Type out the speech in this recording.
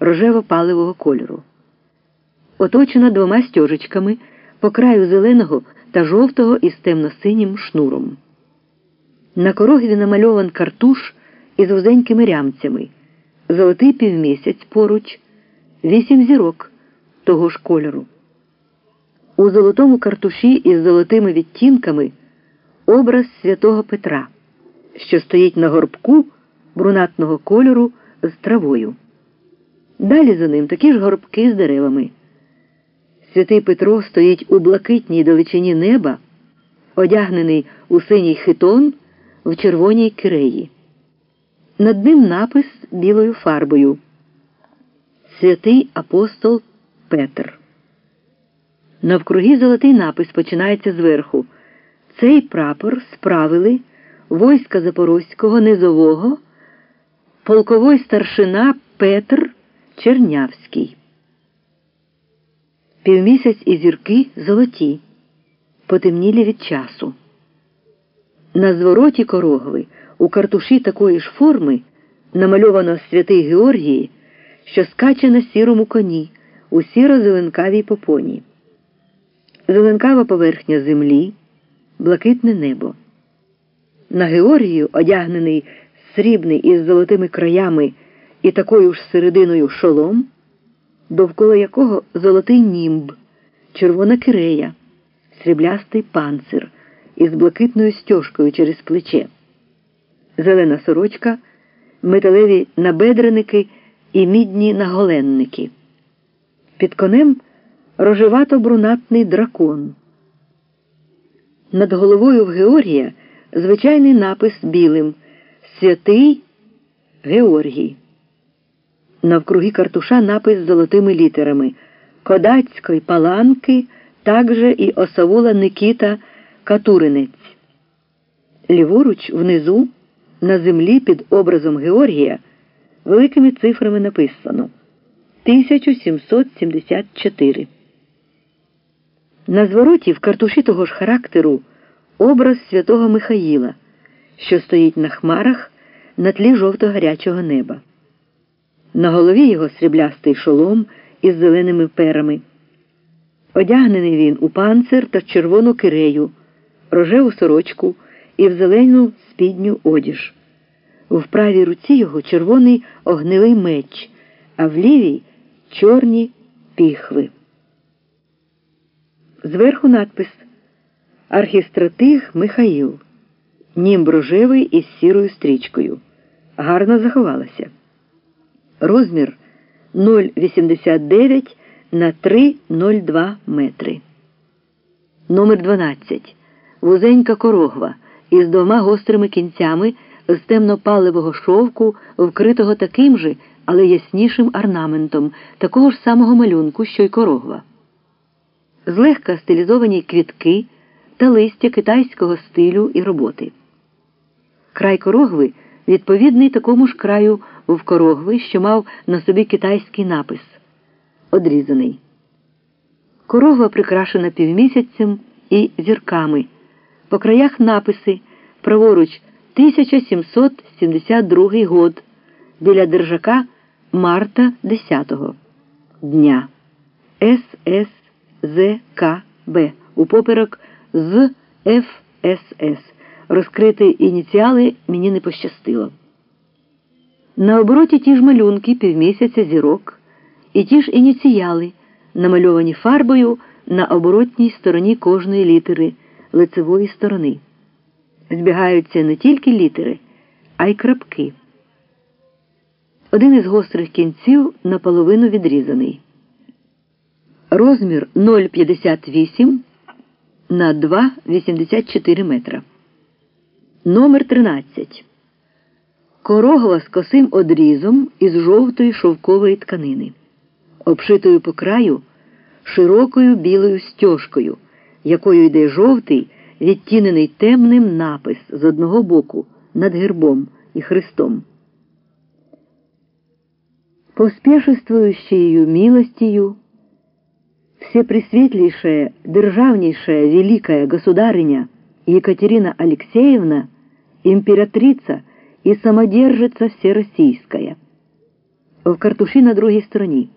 рожево-паливого кольору. Оточена двома стежечками по краю зеленого та жовтого із темно-синім шнуром. На корогові намальован картуш із вузенькими рямцями, золотий півмісяць поруч, вісім зірок того ж кольору. У золотому картуші із золотими відтінками образ святого Петра, що стоїть на горбку брунатного кольору з травою. Далі за ним такі ж горбки з деревами. Святий Петро стоїть у блакитній далечині неба, одягнений у синій хитон в червоній киреї. Над ним напис білою фарбою Святий апостол Петр. Навкруги золотий напис починається зверху. Цей прапор справили войска Запорозького низового, полковой старшина Петр Чернявський. Півмісяць і зірки золоті, потемнілі від часу. На звороті корогви у картуші такої ж форми намальовано святий Георгій, що скаче на сірому коні у сіро-зеленкавій попоні. Зеленкава поверхня землі, блакитне небо. На Георгію, одягнений срібний із золотими краями і такою ж серединою шолом, довкола якого золотий німб, червона кирея, сріблястий панцир із блакитною стяжкою через плече, зелена сорочка, металеві набедреники і мідні наголенники. Під конем рожевато-брунатний дракон. Над головою в Георгія звичайний напис білим Святий Георгій. Навкруги картуша напис з золотими літерами Кодацької паланки, также і осавула Никіта Катуринець. Ліворуч внизу на землі під образом Георгія великими цифрами написано 1774. На звороті в картуші того ж характеру образ святого Михаїла, що стоїть на хмарах на тлі жовто-гарячого неба. На голові його сріблястий шолом із зеленими перами. Одягнений він у панцир та червону кирею, рожеву сорочку і в зелену спідню одіж. В правій руці його червоний огневий меч, а в лівій чорні піхви. Зверху надпис Архістратиг Михаїл. Німб рожевий із сірою стрічкою. Гарно заховалася. Розмір 0,89 на 3,02 метри. Номер 12. Вузенька корогва із двома гострими кінцями з темно-паливого шовку, вкритого таким же, але яснішим орнаментом, такого ж самого малюнку, що й корогва. Злегка стилізовані квітки та листя китайського стилю і роботи. Край корогви відповідний такому ж краю в корогви, що мав на собі китайський напис одрізаний. Корогва прикрашена півмісяцем і зірками. По краях написи праворуч 1772 год біля держака марта 10-го дня ССЗКБ у поперек з ФСС. Розкрити ініціали мені не пощастило. На обороті ті ж малюнки півмісяця зірок і ті ж ініціали, намальовані фарбою на оборотній стороні кожної літери лицевої сторони. Збігаються не тільки літери, а й крапки. Один із гострих кінців наполовину відрізаний. Розмір 0,58 на 2,84 метра. Номер 13. Корогова з косим одрізом із жовтої шовкової тканини, обшитою по краю широкою білою стяжкою, якою йде жовтий, відтінений темним напис з одного боку над гербом і хрестом. Поспешествующею милостью, всепресветлейшая, державнейшая, великая государыня Екатерина Алексеевна, императрица и самодержица всероссийская, В картуші на другій стороні.